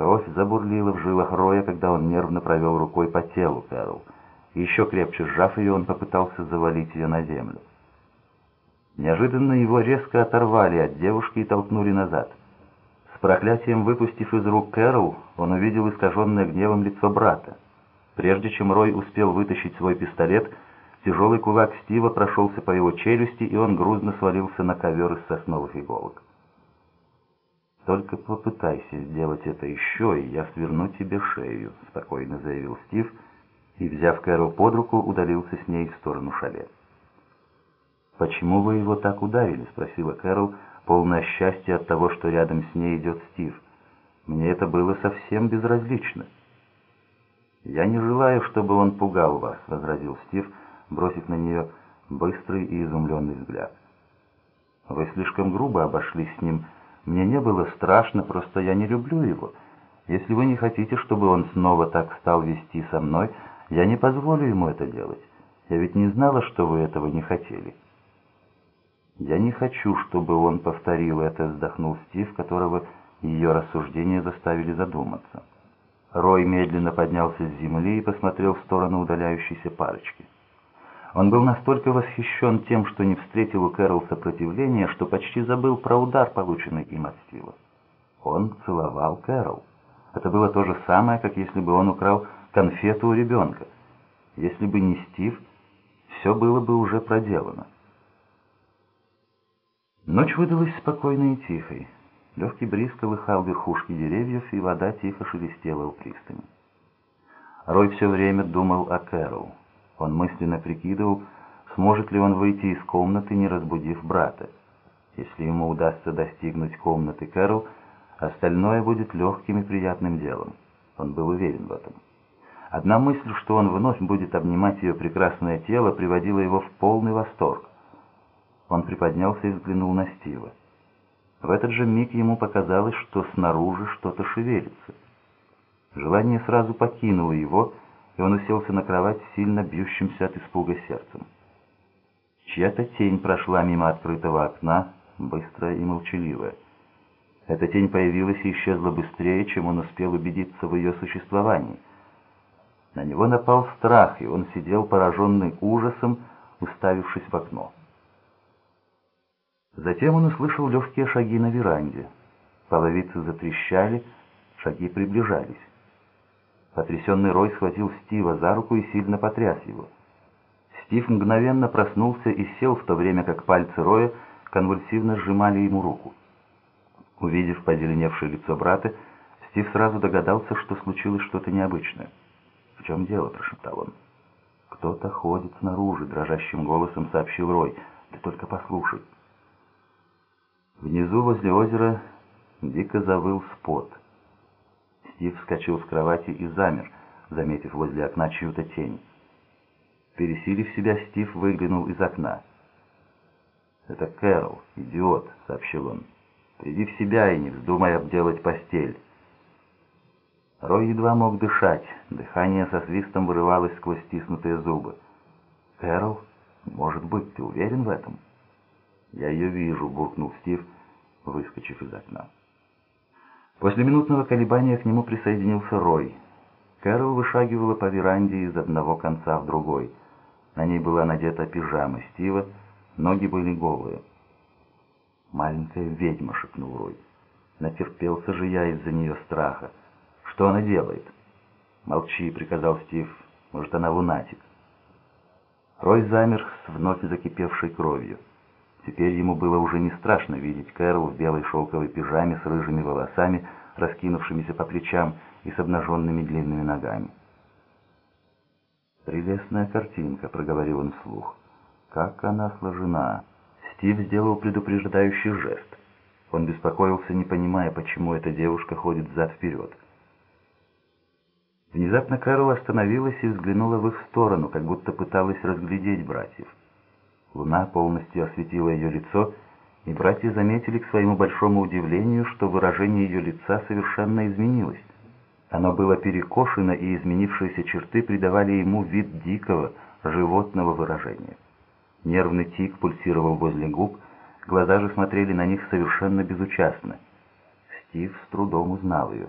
Кровь забурлила в жилах Роя, когда он нервно провел рукой по телу Кэрол. Еще крепче сжав ее, он попытался завалить ее на землю. Неожиданно его резко оторвали от девушки и толкнули назад. С проклятием выпустив из рук Кэрол, он увидел искаженное гневом лицо брата. Прежде чем Рой успел вытащить свой пистолет, тяжелый кулак Стива прошелся по его челюсти, и он грузно свалился на ковер из сосновых иголок. «Только попытайся сделать это еще, и я сверну тебе шею», — спокойно заявил Стив, и, взяв Кэрол под руку, удалился с ней в сторону шале. «Почему вы его так ударили?» — спросила Кэрол, полное счастья от того, что рядом с ней идет Стив. «Мне это было совсем безразлично». «Я не желаю, чтобы он пугал вас», — возразил Стив, бросив на нее быстрый и изумленный взгляд. «Вы слишком грубо обошлись с ним», — мне не было страшно, просто я не люблю его. Если вы не хотите, чтобы он снова так стал вести со мной, я не позволю ему это делать. Я ведь не знала, что вы этого не хотели. Я не хочу, чтобы он повторил это, вздохнул Стив, которого ее рассуждения заставили задуматься. Рой медленно поднялся с земли и посмотрел в сторону удаляющейся парочки. Он был настолько восхищен тем, что не встретил у Кэрол сопротивления, что почти забыл про удар, полученный им от Стива. Он целовал Кэрол. Это было то же самое, как если бы он украл конфету у ребенка. Если бы не Стив, все было бы уже проделано. Ночь выдалась спокойной и тихой. Легкий бриз колыхал верхушки деревьев, и вода тихо шелестела у пристани. Рой все время думал о Кэрол. Он мысленно прикидывал, сможет ли он выйти из комнаты, не разбудив брата. Если ему удастся достигнуть комнаты Кэрол, остальное будет легким и приятным делом. Он был уверен в этом. Одна мысль, что он вновь будет обнимать ее прекрасное тело, приводила его в полный восторг. Он приподнялся и взглянул на Стива. В этот же миг ему показалось, что снаружи что-то шевелится. Желание сразу покинуло его, и он уселся на кровать сильно бьющимся от испуга сердцем. Чья-то тень прошла мимо открытого окна, быстрая и молчаливая. Эта тень появилась и исчезла быстрее, чем он успел убедиться в ее существовании. На него напал страх, и он сидел пораженный ужасом, уставившись в окно. Затем он услышал легкие шаги на веранде. Половицы затрещали, шаги приближались. Потрясенный Рой схватил Стива за руку и сильно потряс его. Стив мгновенно проснулся и сел, в то время как пальцы Роя конвульсивно сжимали ему руку. Увидев позеленевшее лицо брата, Стив сразу догадался, что случилось что-то необычное. «В чем дело?» – прошептал он. «Кто-то ходит снаружи», – дрожащим голосом сообщил Рой. «Ты только послушай». Внизу, возле озера, дико завыл спот. Стив вскочил с кровати и замер, заметив возле окна чью-то тень. Пересилив себя, Стив выглянул из окна. «Это Кэрол, идиот», — сообщил он. «Приди в себя и не вздумай обделать постель». Рой едва мог дышать, дыхание со свистом вырывалось сквозь стиснутые зубы. «Кэрол? Может быть, ты уверен в этом?» «Я ее вижу», — буркнул Стив, выскочив из окна. После минутного колебания к нему присоединился Рой. Кэрол вышагивала по веранде из одного конца в другой. На ней была надета пижама Стива, ноги были голые. «Маленькая ведьма», — шепнул Рой. Натерпелся же я из-за нее страха. «Что она делает?» «Молчи», — приказал Стив. «Может, она лунатик». Рой замер с вновь закипевшей кровью. Теперь ему было уже не страшно видеть Кэрол в белой шелковой пижаме с рыжими волосами, раскинувшимися по плечам и с обнаженными длинными ногами. «Прелестная картинка», — проговорил он вслух. «Как она сложена!» Стив сделал предупреждающий жест. Он беспокоился, не понимая, почему эта девушка ходит взад-вперед. Внезапно Кэрол остановилась и взглянула в их сторону, как будто пыталась разглядеть братьев. Луна полностью осветила ее лицо, и братья заметили к своему большому удивлению, что выражение ее лица совершенно изменилось. Оно было перекошено, и изменившиеся черты придавали ему вид дикого, животного выражения. Нервный тик пульсировал возле губ, глаза же смотрели на них совершенно безучастно. Стив с трудом узнал ее.